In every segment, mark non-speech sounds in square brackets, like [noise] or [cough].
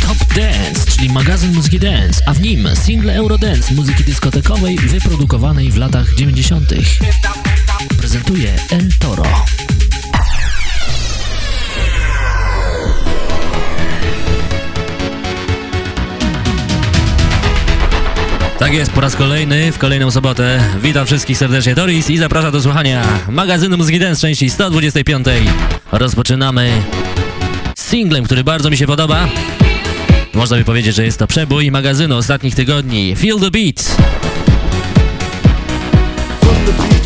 Top Dance, czyli magazyn muzyki dance, a w nim single Eurodance muzyki dyskotekowej wyprodukowanej w latach 90. Prezentuje El Toro. Tak jest, po raz kolejny, w kolejną sobotę. Witam wszystkich serdecznie, Doris i zapraszam do słuchania magazynu Muzyki Dance części 125. Rozpoczynamy singlem, który bardzo mi się podoba. Można by powiedzieć, że jest to przebój magazynu ostatnich tygodni. Feel the beat. Feel the beat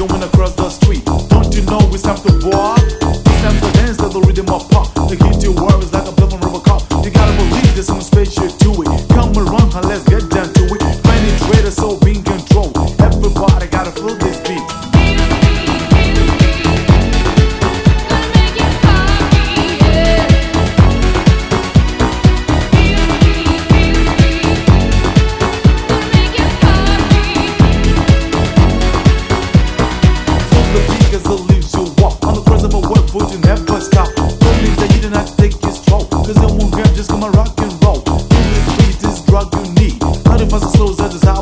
puzzle slows, that is how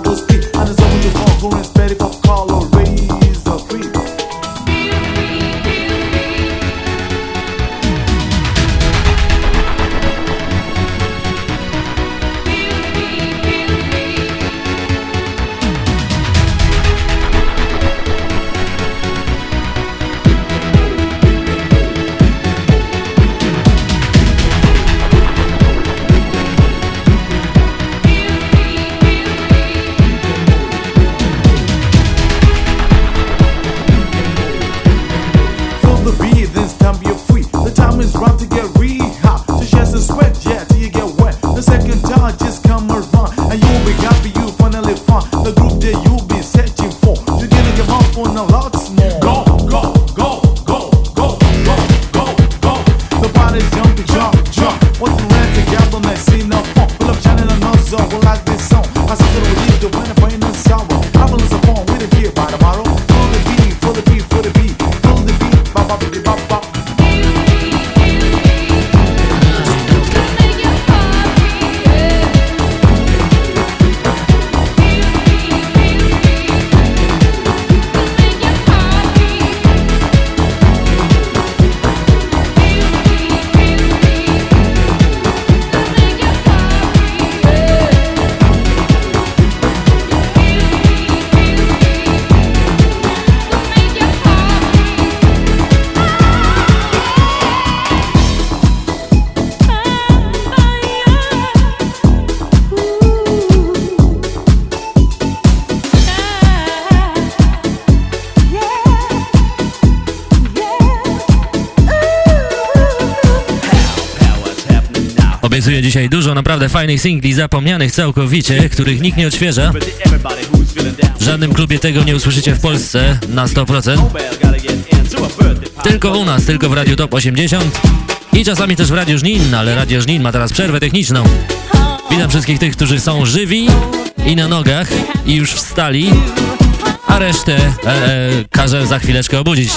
naprawdę fajnych singli zapomnianych całkowicie, których nikt nie odświeża. W żadnym klubie tego nie usłyszycie w Polsce na 100%. Tylko u nas, tylko w Radiu Top 80 i czasami też w Radiu Żnin, ale Radio Żnin ma teraz przerwę techniczną. Witam wszystkich tych, którzy są żywi i na nogach i już wstali, a resztę e, e, każę za chwileczkę obudzić.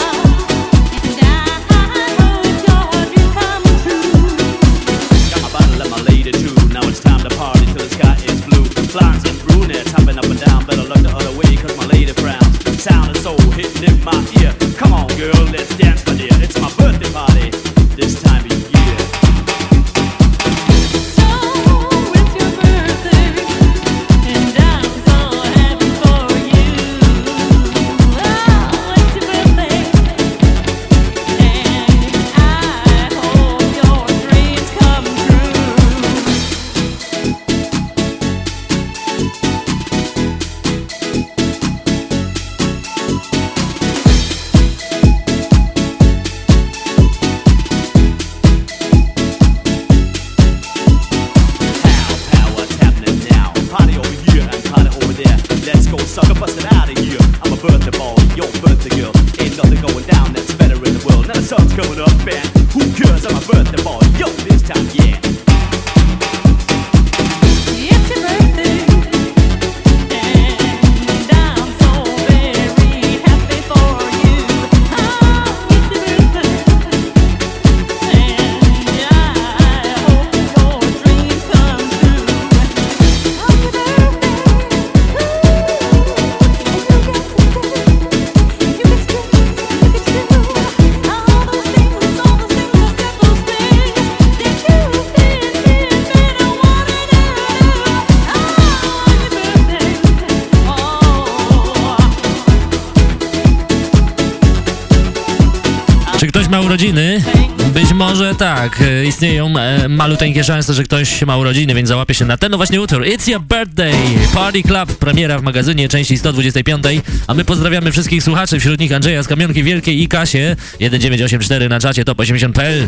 Istnieją e, maluteńkie szanse, że ktoś ma urodziny, więc załapie się na ten no właśnie utwór. It's your birthday! Party Club, premiera w magazynie części 125, a my pozdrawiamy wszystkich słuchaczy, wśród nich Andrzeja z Kamionki Wielkiej i Kasię 1984 na czacie top80.pl.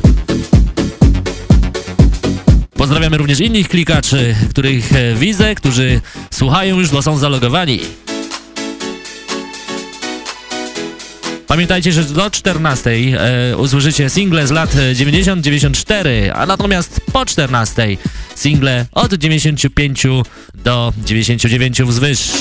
Pozdrawiamy również innych klikaczy, których e, widzę, którzy słuchają już, bo są zalogowani. Pamiętajcie, że do 14 e, usłyszycie single z lat 90-94, a natomiast po 14 single od 95 do 99 wzwyż.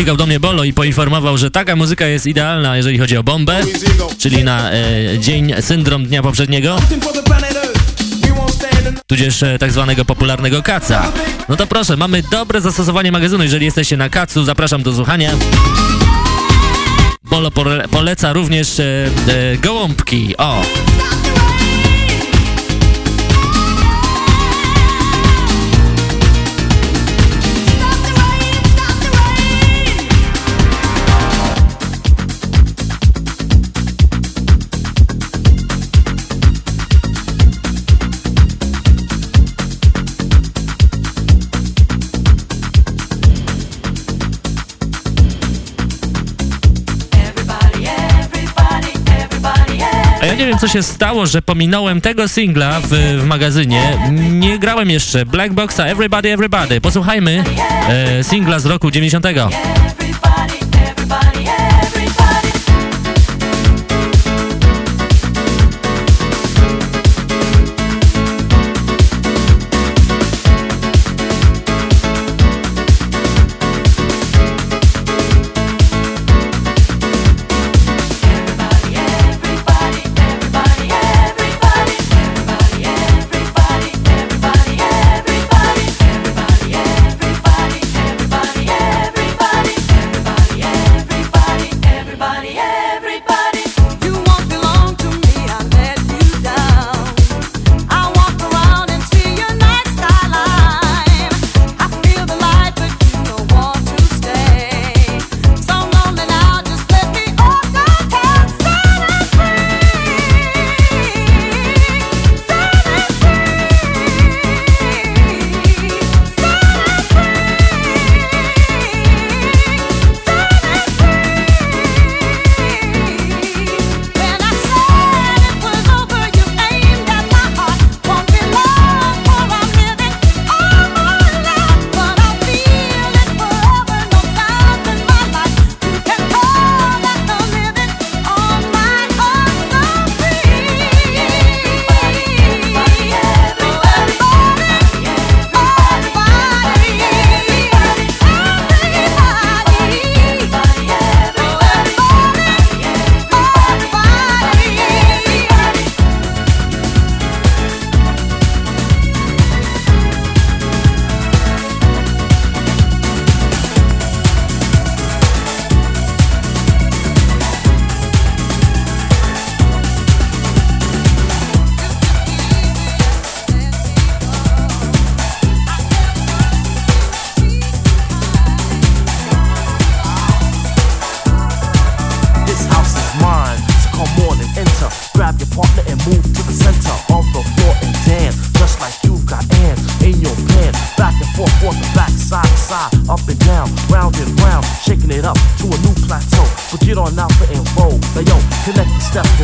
Zaklikał do mnie Bolo i poinformował, że taka muzyka jest idealna, jeżeli chodzi o bombę, czyli na e, dzień syndrom dnia poprzedniego, tudzież e, tak zwanego popularnego kaca. No to proszę, mamy dobre zastosowanie magazynu, jeżeli jesteście na kacu, zapraszam do słuchania. Bolo poleca również e, e, gołąbki, o! Nie wiem, co się stało, że pominąłem tego singla w, w magazynie. Nie grałem jeszcze Black Boxa Everybody Everybody. Posłuchajmy e, singla z roku 90.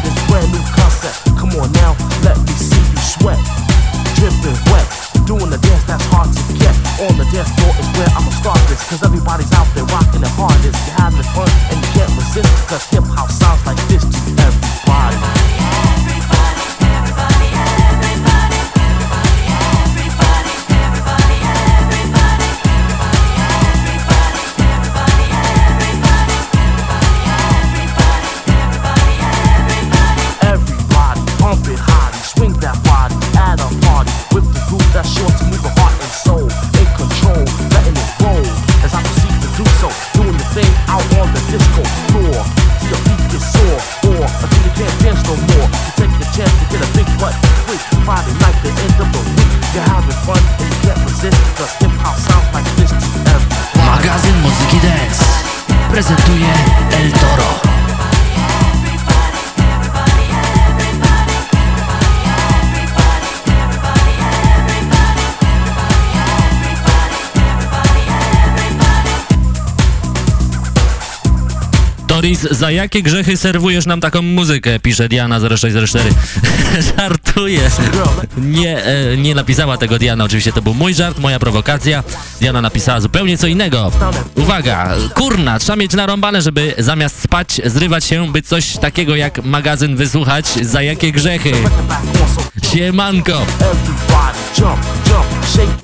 This brand new concept. Come on now, let me see you sweat. Dripping wet, doing the dance that's hard to get. On the dance floor is where I'ma start this. Cause everybody's out there rocking the hardest. You're having fun and you can't resist. Cause hip hop sounds like this to everybody. Prezentuje El Za jakie grzechy serwujesz nam taką muzykę? Pisze Diana 0604. [laughs] Żartuję. Nie, e, nie napisała tego Diana, oczywiście to był mój żart, moja prowokacja. Diana napisała zupełnie co innego. Uwaga, kurna, trzeba mieć narąbane, żeby zamiast spać, zrywać się, by coś takiego jak magazyn wysłuchać. Za jakie grzechy? Siemanko.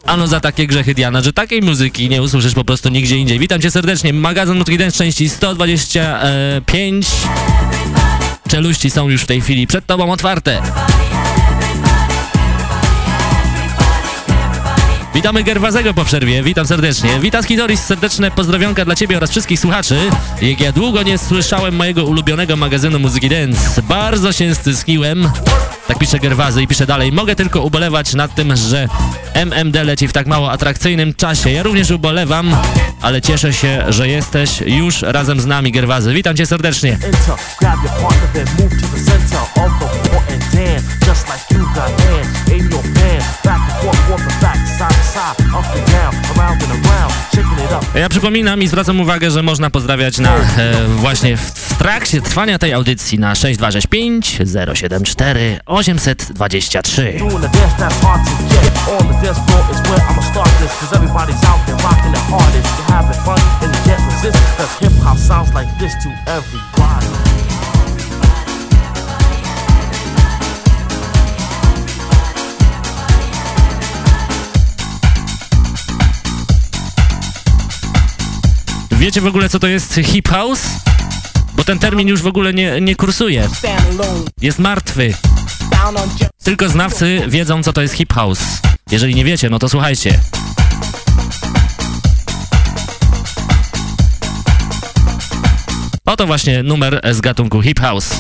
Ano za takie grzechy, Diana, że takiej muzyki nie usłyszysz po prostu nigdzie indziej. Witam cię serdecznie. Magazyn Nutki Dance części 125. Czeluści są już w tej chwili przed tobą otwarte. Witamy Gerwazego po przerwie, witam serdecznie. Witam Skidoris, serdeczne pozdrowionka dla Ciebie oraz wszystkich słuchaczy. Jak ja długo nie słyszałem mojego ulubionego magazynu muzyki dance, bardzo się styskiłem. Pisze Gerwazy i pisze dalej. Mogę tylko ubolewać nad tym, że MMD leci w tak mało atrakcyjnym czasie. Ja również ubolewam, ale cieszę się, że jesteś już razem z nami, Gerwazy. Witam Cię serdecznie. Ja przypominam i zwracam uwagę, że można pozdrawiać na e, właśnie w, trakcie trwania tej audycji na 6265 074 823. Hip hop sounds like this to everybody. Wiecie w ogóle, co to jest hip house? Bo ten termin już w ogóle nie, nie kursuje. Jest martwy. Tylko znawcy wiedzą, co to jest hip house. Jeżeli nie wiecie, no to słuchajcie. Oto właśnie numer z gatunku hip house.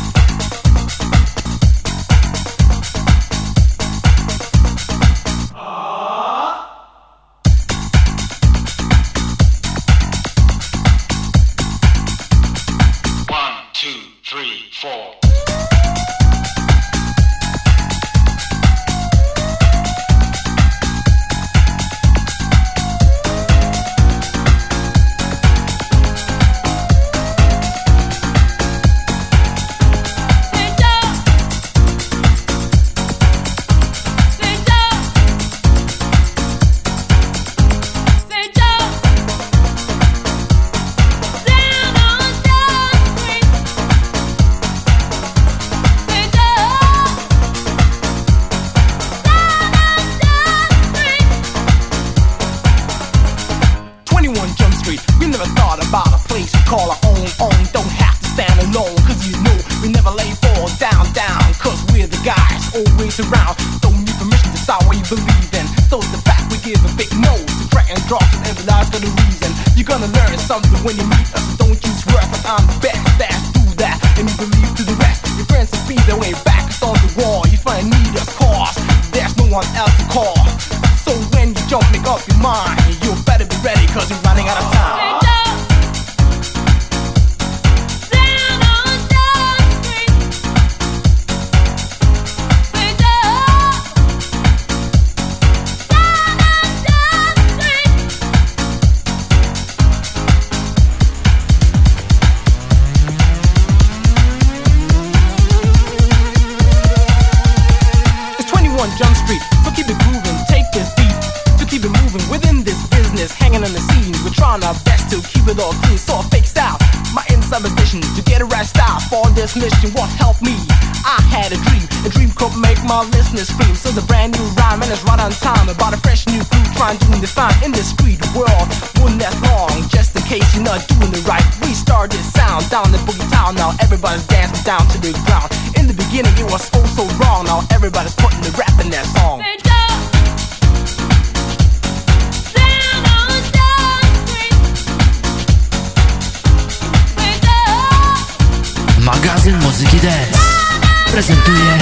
Prezentuje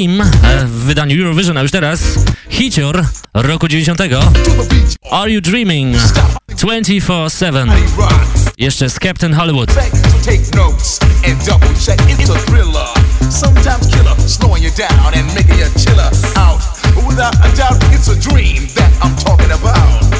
E, w wydaniu Eurovision, a już teraz hicior roku 90. Are You Dreaming? 24-7 Jeszcze z Captain Hollywood Sometimes killer, slowing you down and making you chiller out. Without a doubt, it's a dream that I'm talking about.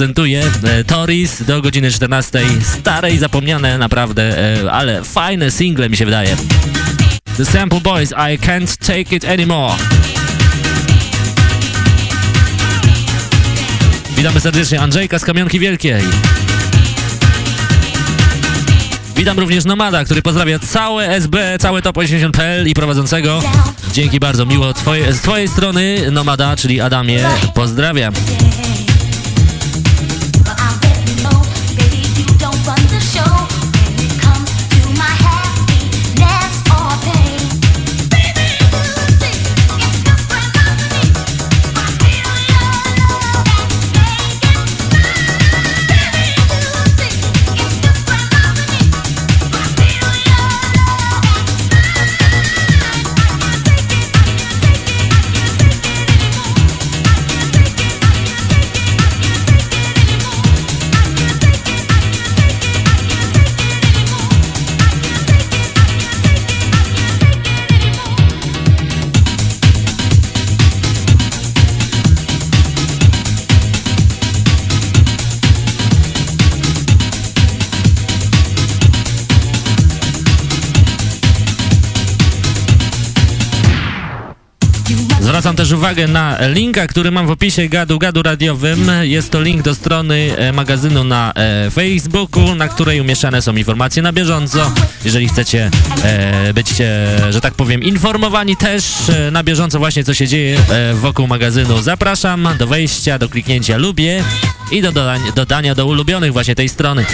Prezentuje Toris do godziny 14. Stare i zapomniane naprawdę, e, ale fajne single mi się wydaje. The Sample Boys, I Can't Take It Anymore. Witamy serdecznie Andrzejka z Kamionki Wielkiej. Witam również Nomada, który pozdrawia całe SB, całe Top 80.pl i prowadzącego. Dzięki bardzo, miło twoje, z twojej strony Nomada, czyli Adamie, pozdrawiam. Też uwagę na linka, który mam w opisie gadu gadu radiowym. Jest to link do strony e, magazynu na e, Facebooku, na której umieszczane są informacje na bieżąco. Jeżeli chcecie e, być, że tak powiem, informowani też na bieżąco właśnie co się dzieje wokół magazynu, zapraszam do wejścia, do kliknięcia lubię i do dodania, dodania do ulubionych właśnie tej strony.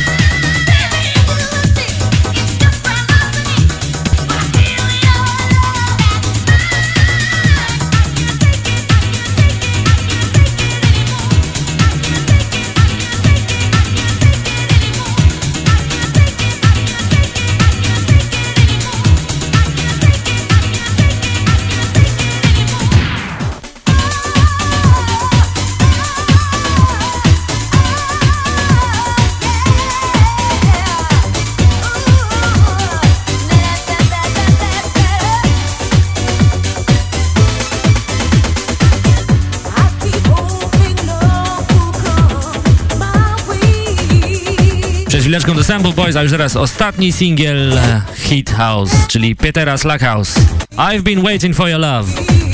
Chwileczką do Sample Boys, a już teraz ostatni singiel e, Hit House, czyli Petera Slackhouse. I've been waiting for your love.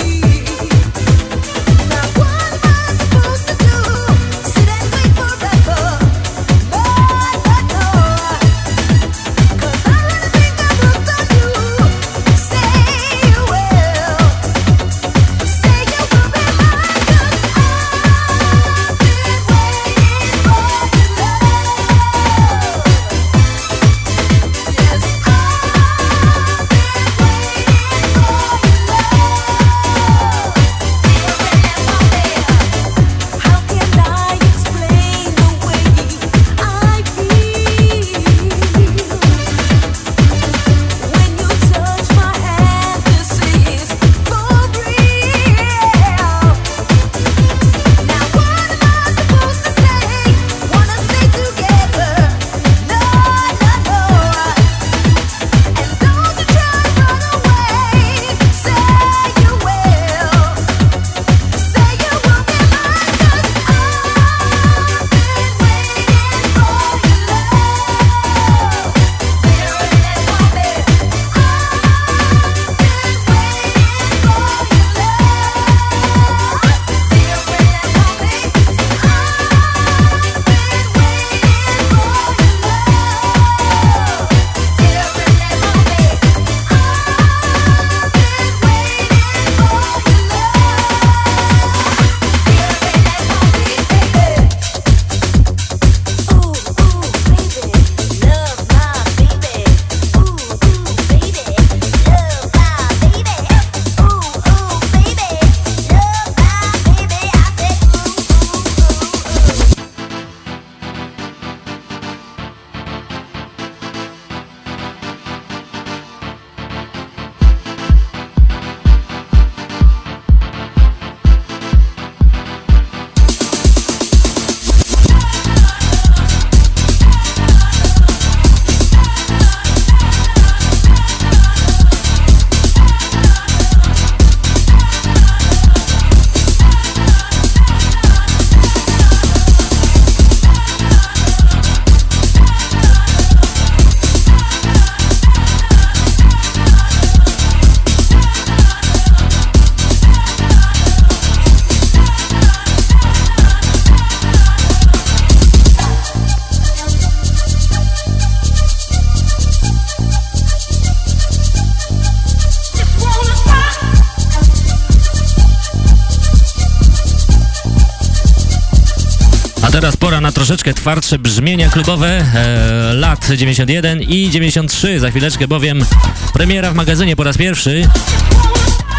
Troszeczkę twardsze brzmienia klubowe e, lat 91 i 93. Za chwileczkę bowiem premiera w magazynie po raz pierwszy.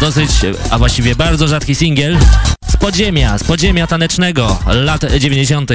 Dosyć, a właściwie bardzo rzadki singiel z podziemia, z podziemia tanecznego lat 90.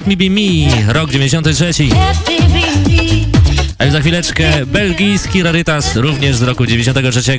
Let Me Be Me, rok 93. A już za chwileczkę belgijski rarytas, również z roku 93.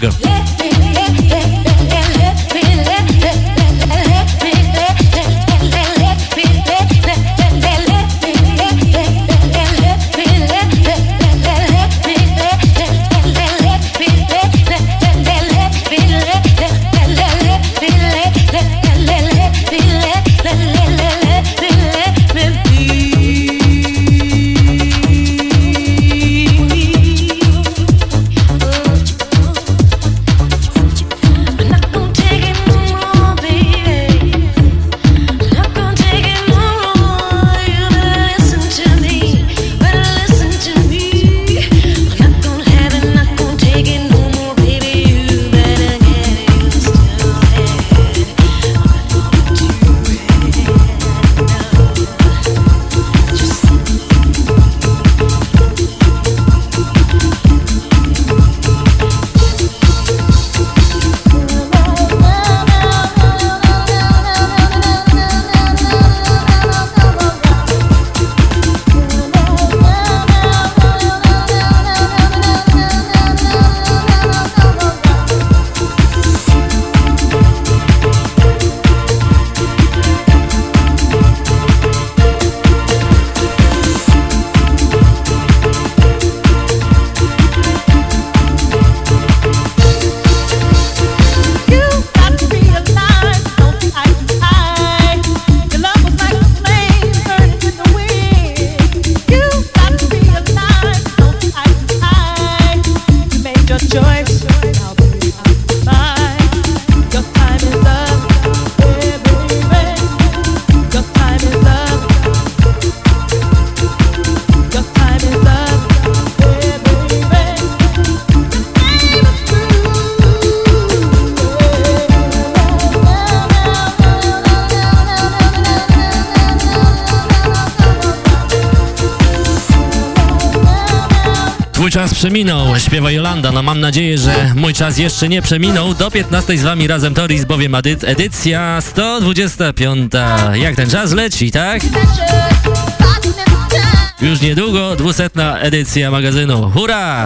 przeminął, śpiewa Jolanda. No mam nadzieję, że mój czas jeszcze nie przeminął. Do 15 z wami razem Toris, bowiem edycja 125. Jak ten czas leci, tak? Już niedługo 200 edycja magazynu. Hurra!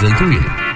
prezentuje.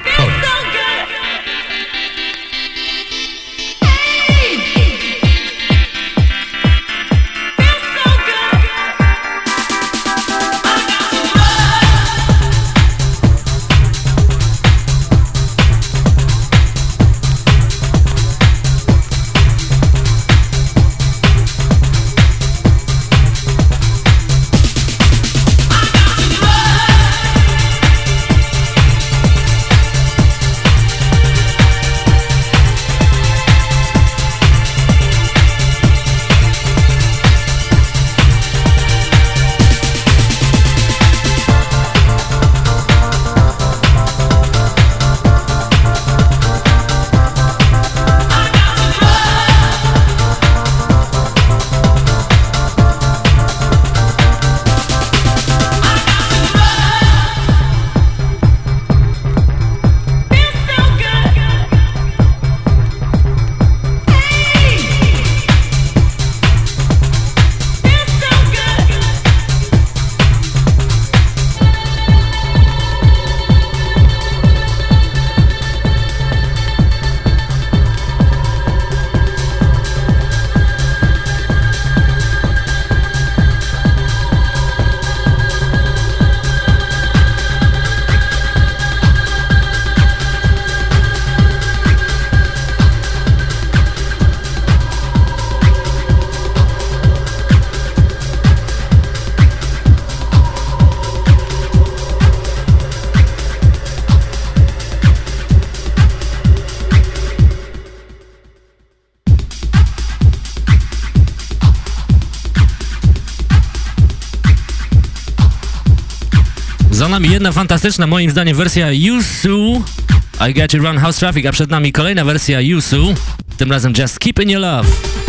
Nami jedna fantastyczna, moim zdaniem, wersja Yusu I Get You Run House Traffic, a przed nami kolejna wersja Yusu, tym razem Just Keep In Your Love.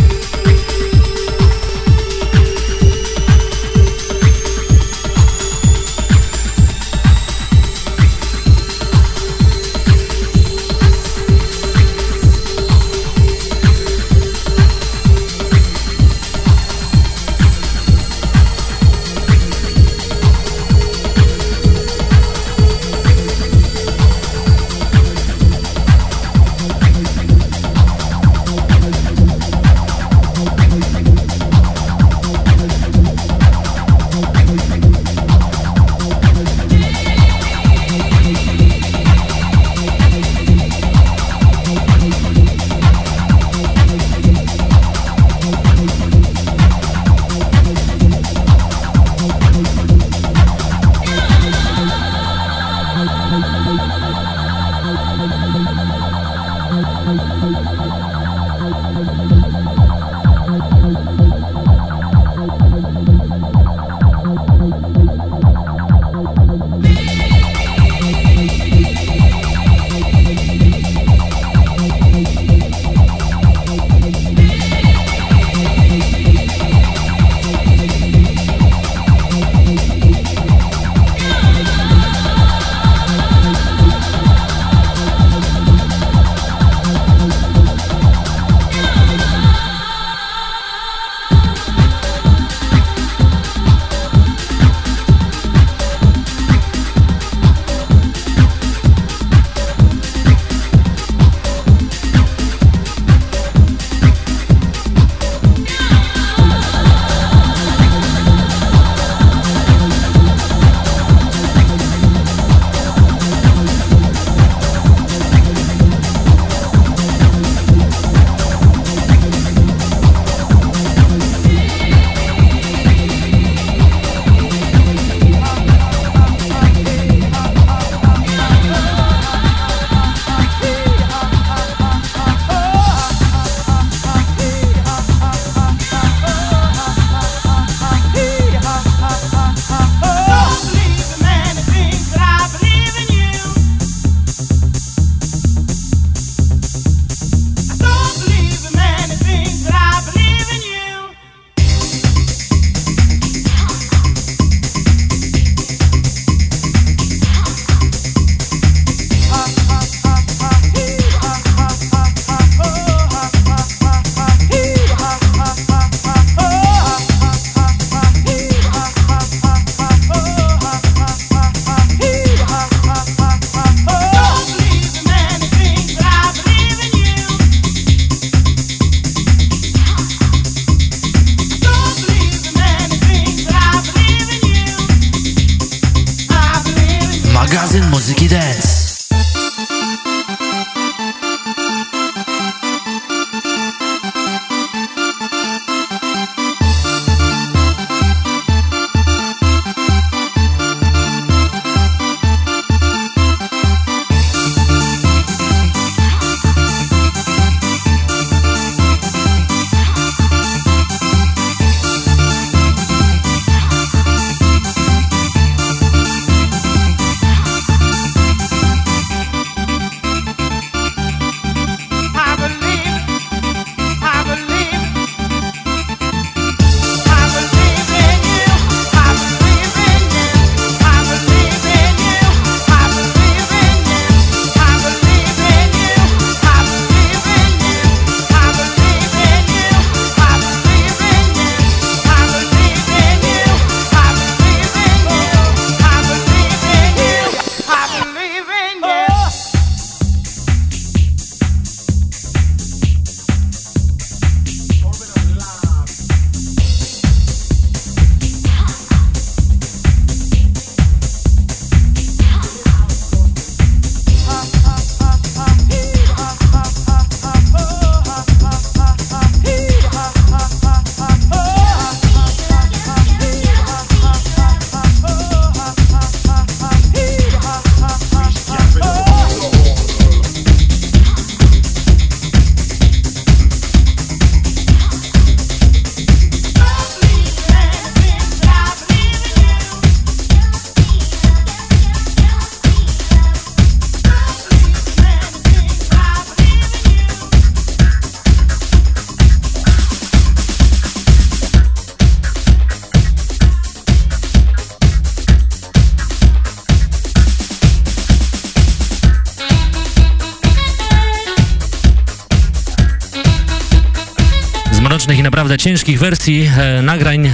Ciężkich wersji e, nagrań e,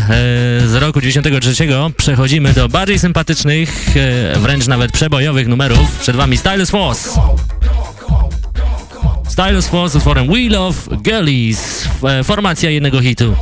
z roku 93 przechodzimy do bardziej sympatycznych, e, wręcz nawet przebojowych numerów. Przed wami Stylus Force. Stylus Force z utworem We Love Girlies, e, formacja jednego hitu.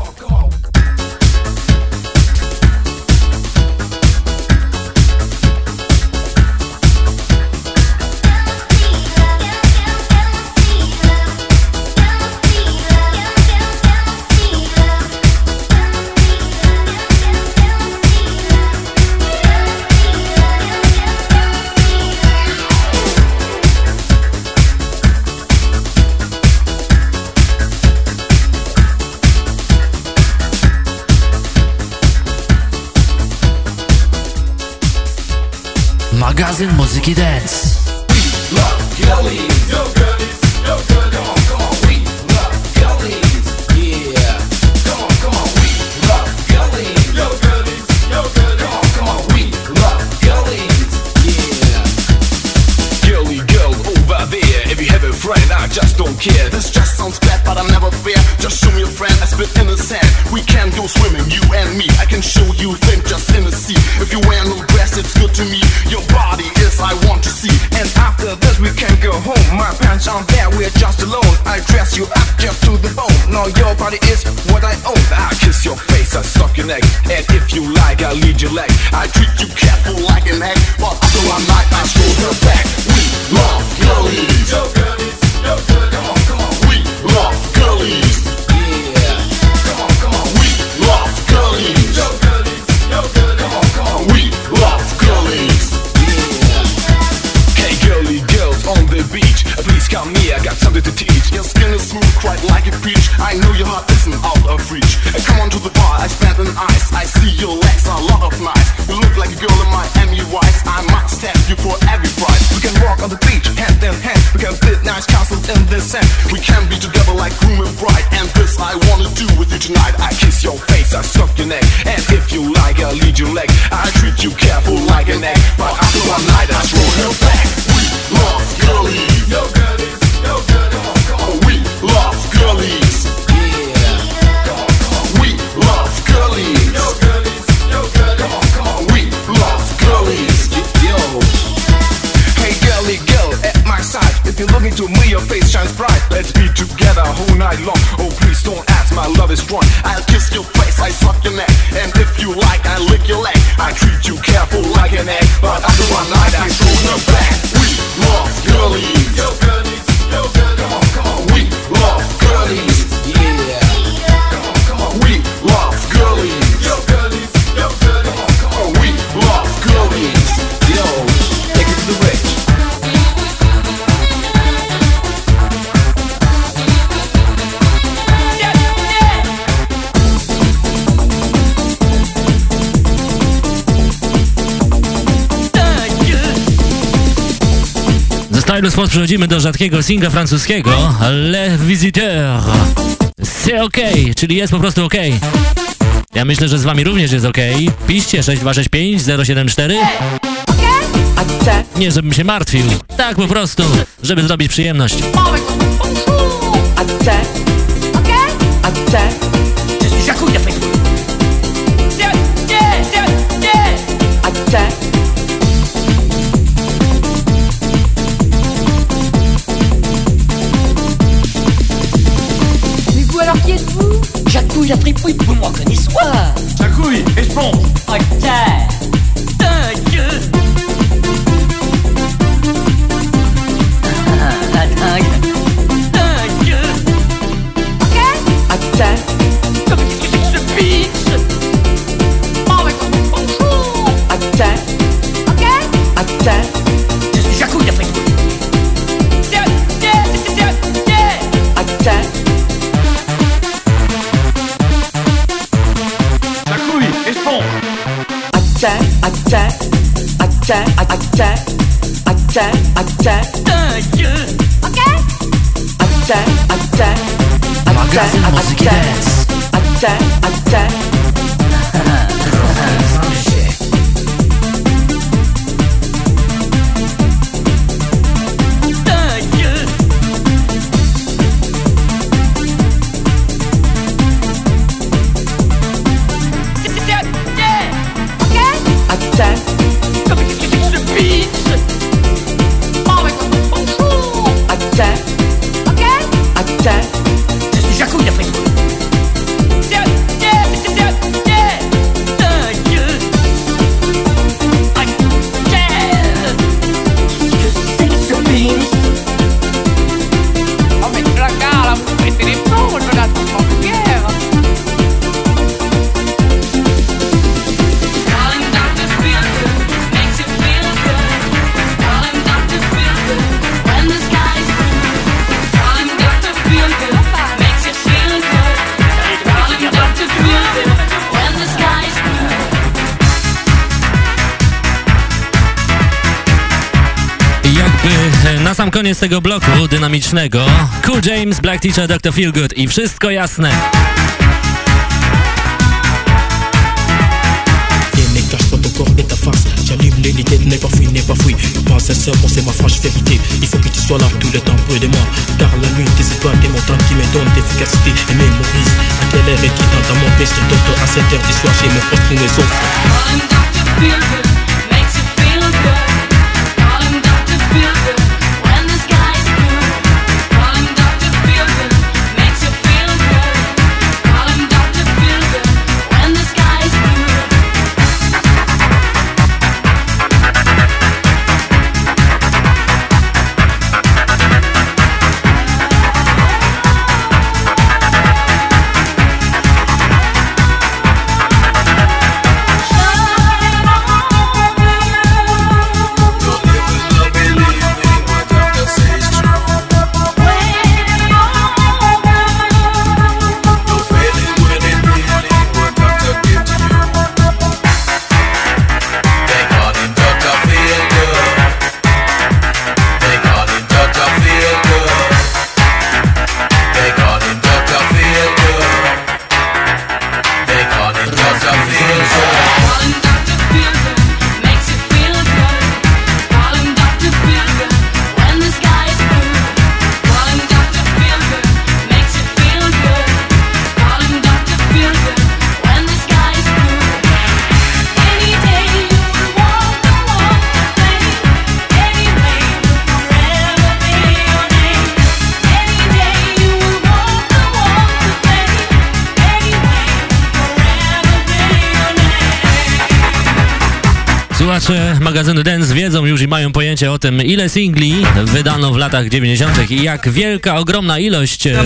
Magazyn muzyki dance. friend, I just don't care. This just sounds bad, but I never fear. Just show me a friend, I spit I your neck. And if you like, I'll lead your leg. I treat you careful like an egg. But after one night, I stroll her back. We love girlies. Yo, girlies. Yo, girlies. Come on, come on. We love girlies. Yeah. Come on, come on. We love girlies. Yo, girlies. Yo, girlies. Come on, come on. We love girlies. Yeah. Hey, girly girls on the beach. Please come here, I got something to teach. Your skin is smooth, quite like a peach. I know your heart isn't out of reach. Come on to the I ice. I see your legs are a lot of nice. You look like a girl in Miami Vice. I must have you for every price. We can walk on the beach, hand in hand. We can build nice castles in the sand. We can be together like groom and bride. And this I wanna do with you tonight. I kiss your face, I suck your neck. And if you like, I'll lead your leg. I treat you careful like an egg. But after one night, I throw her back. see your face shines bright. Let's be together whole night long. Oh please don't ask, my love is strong. I'll kiss your face, I suck your neck. And if you like, I lick your leg. I treat you careful like an egg. But after one night, I show no back. We love girlies. Yo girlies, yo girlies. Come on, come on. Stylu Sport przechodzimy do rzadkiego singla francuskiego Le Visiteur. C'est OK, czyli jest po prostu OK. Ja myślę, że z wami również jest OK. Piszcie 6265 074. Nie, żebym się martwił. Tak po prostu, żeby zrobić przyjemność. Je sam koniec tego bloku dynamicznego Cool James, Black Teacher, Dr. Feelgood i wszystko jasne. Et ta face. J'allume les l'idée n'est pas fouille, n'est pas fouille. Pas sincèrement, c'est ma franche vérité. Il faut que tu sois là tout le temps près de moi. Car la nuit, tes étoiles, tes montagnes qui me donnent d'efficacité et mémorise. À quelle heure est-il dans mon best docteur à 7 heures du soir chez mon poste mes offres. Słuchacze magazynu Dance wiedzą już i mają pojęcie o tym, ile singli wydano w latach 90. i jak wielka, ogromna ilość e,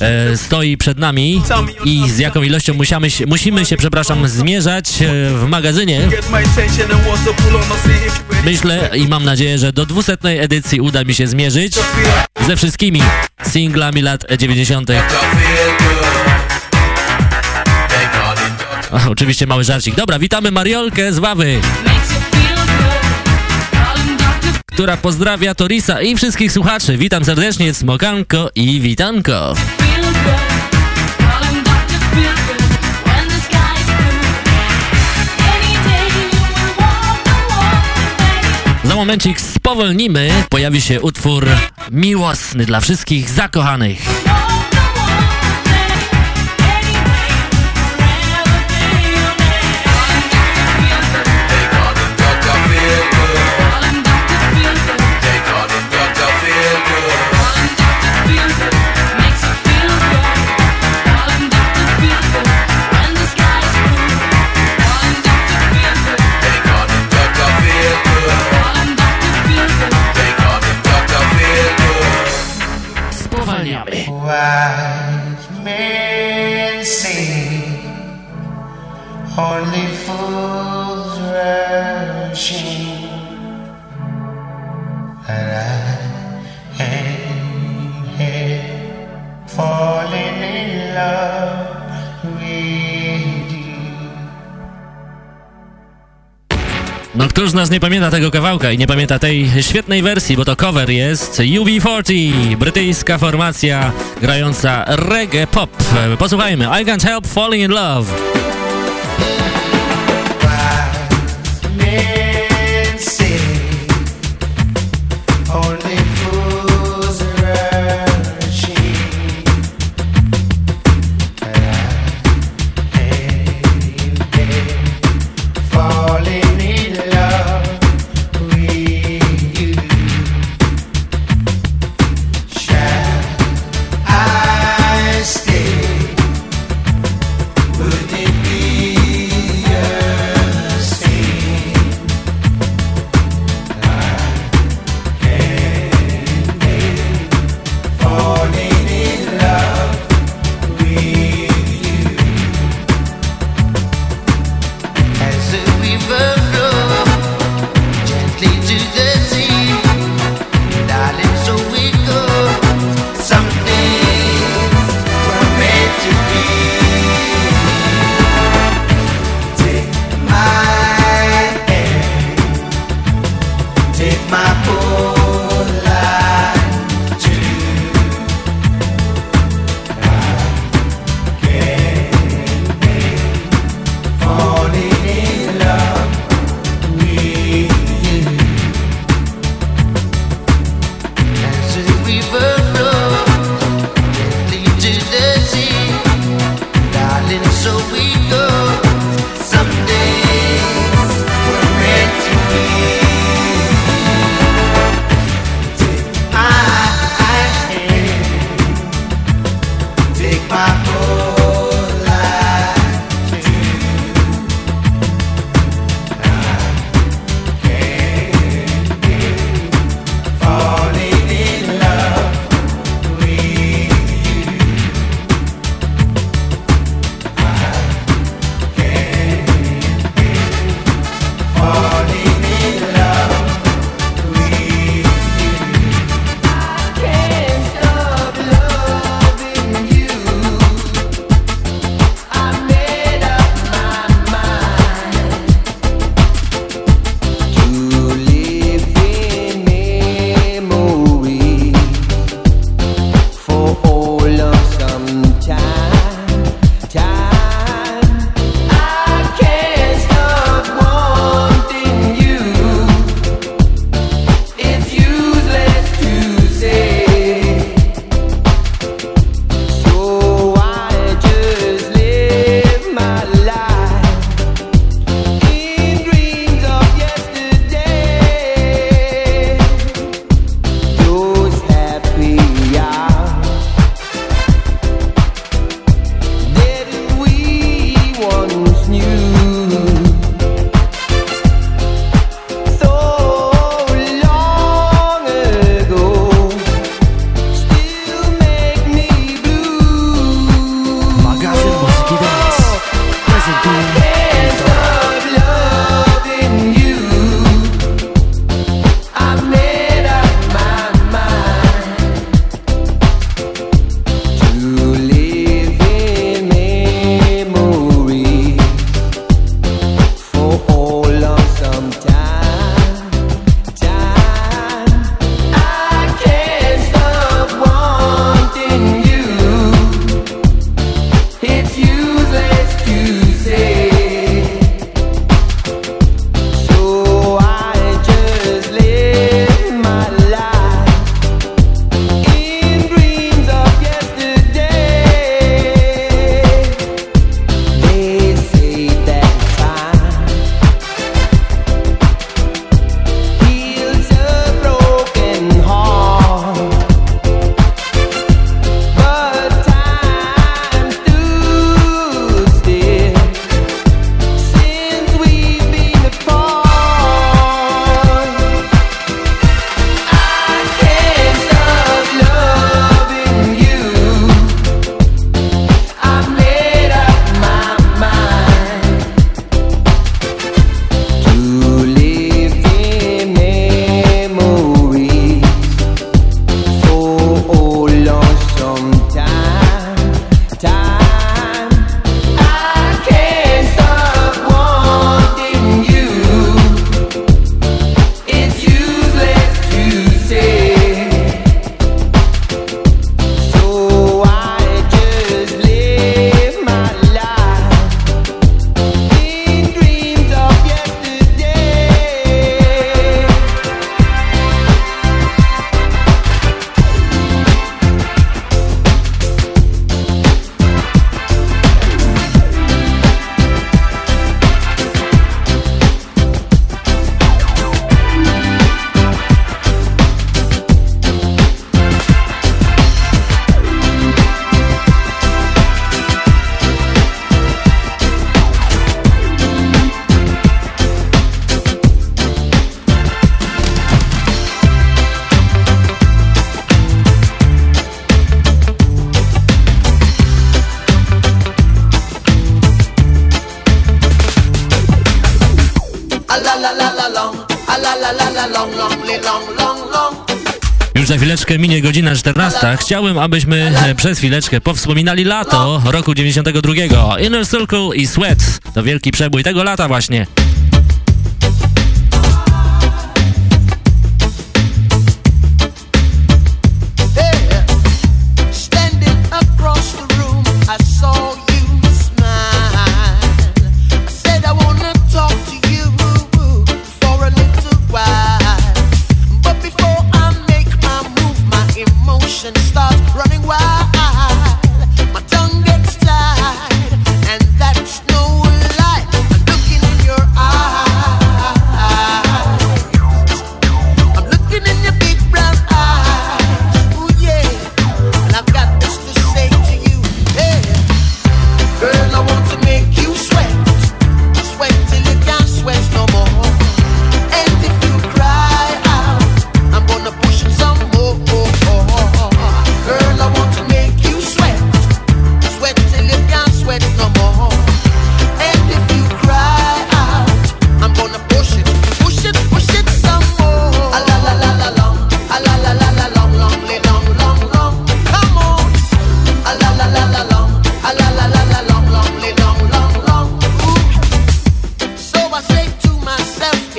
e, stoi przed nami i z jaką ilością musimy musimy się, przepraszam, zmierzać e, w magazynie. Myślę i mam nadzieję, że do 200 edycji uda mi się zmierzyć ze wszystkimi singlami lat 90. O, oczywiście mały żarcik. Dobra, witamy Mariolkę z Wawy. Która pozdrawia Torisa i wszystkich słuchaczy. Witam serdecznie, Smokanko i Witanko. Za momencik spowolnimy, pojawi się utwór miłosny dla wszystkich zakochanych. No któż z nas nie pamięta tego kawałka i nie pamięta tej świetnej wersji, bo to cover jest UB40, brytyjska formacja grająca reggae pop. Posłuchajmy, I Can't Help Falling in Love. minie godzina 14. Chciałbym, abyśmy e, przez chwileczkę powspominali lato roku 92. Inner Circle i Sweat to wielki przebój tego lata właśnie.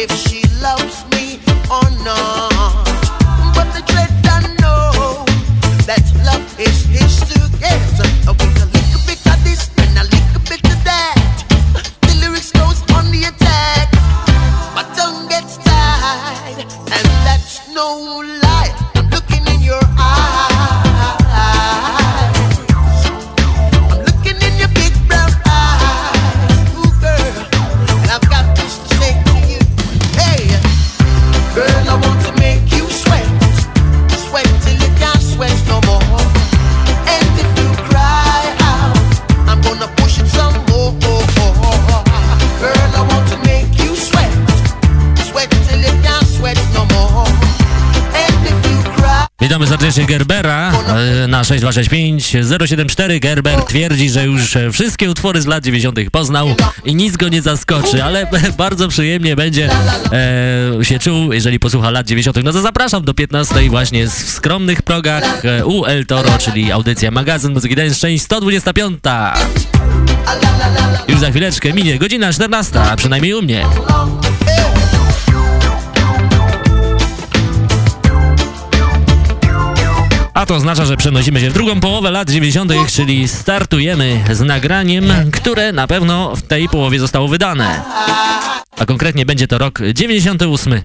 if she loves me or not. Krzyszy Gerbera e, na 6265 074. Gerber twierdzi, że już e, wszystkie utwory z lat 90. poznał i nic go nie zaskoczy, ale [laughs] bardzo przyjemnie będzie e, się czuł, jeżeli posłucha lat 90. No to zapraszam do 15 właśnie w skromnych progach e, u El Toro, czyli audycja magazyn muzyki dance, część 125. Już za chwileczkę minie godzina 14, a przynajmniej u mnie. a to oznacza, że przenosimy się w drugą połowę lat 90., czyli startujemy z nagraniem, które na pewno w tej połowie zostało wydane. A konkretnie będzie to rok 98.